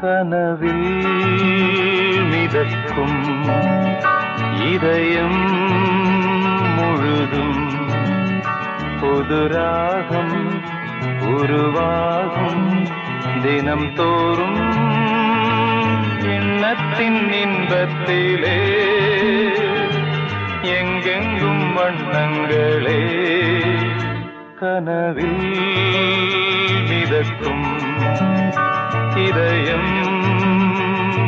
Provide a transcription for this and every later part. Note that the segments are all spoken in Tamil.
கனவில் மிதக்கும் இதயம் முழுதும் புதுராகம் உருவாகும் தினம் தோறும் எண்ணத்தின் இன்பத்திலே எங்கெங்கும் வண்ணங்களே கனவில் மிதக்கும் இதயம்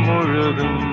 முழுதும்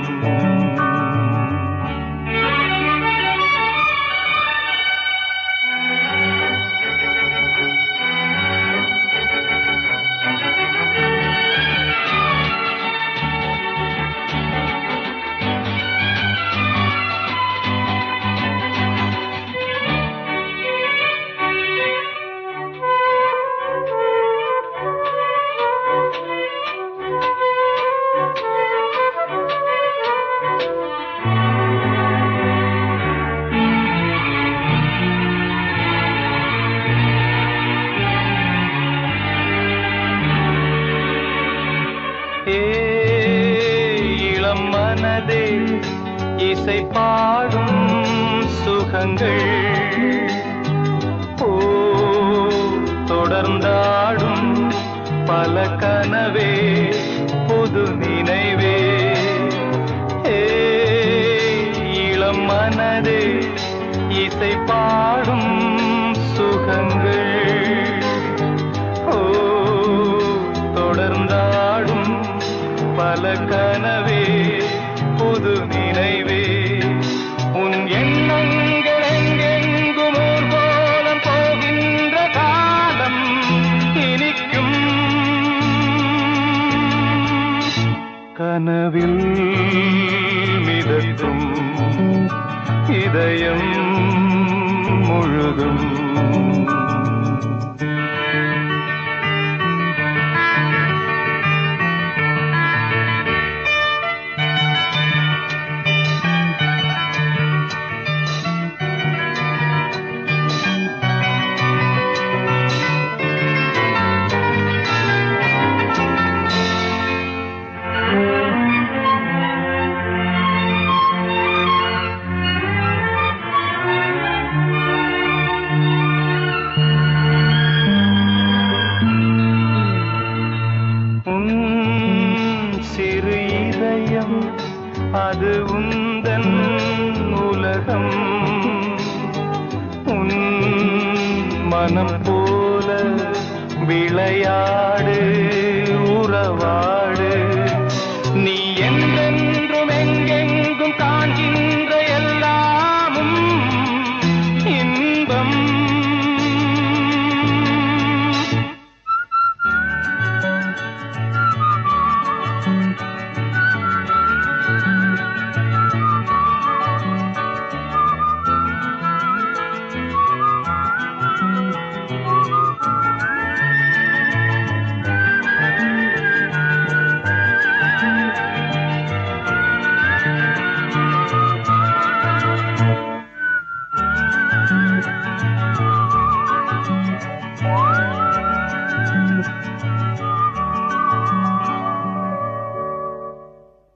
இசை பாடும் சுகங்கள். ஓ தொடர்ந்தாடும் பல கனவே புது நினைவே. ஏ இளம் மனதே இசை பாடும் சுகங்கள். ஓ தொடர்ந்தாடும் பல கனவே புது நினைவே. கனவில் மிதக்கும் இதயம் முழுதும் அது உந்தன் உலகம். உன் மனம் போல விளையா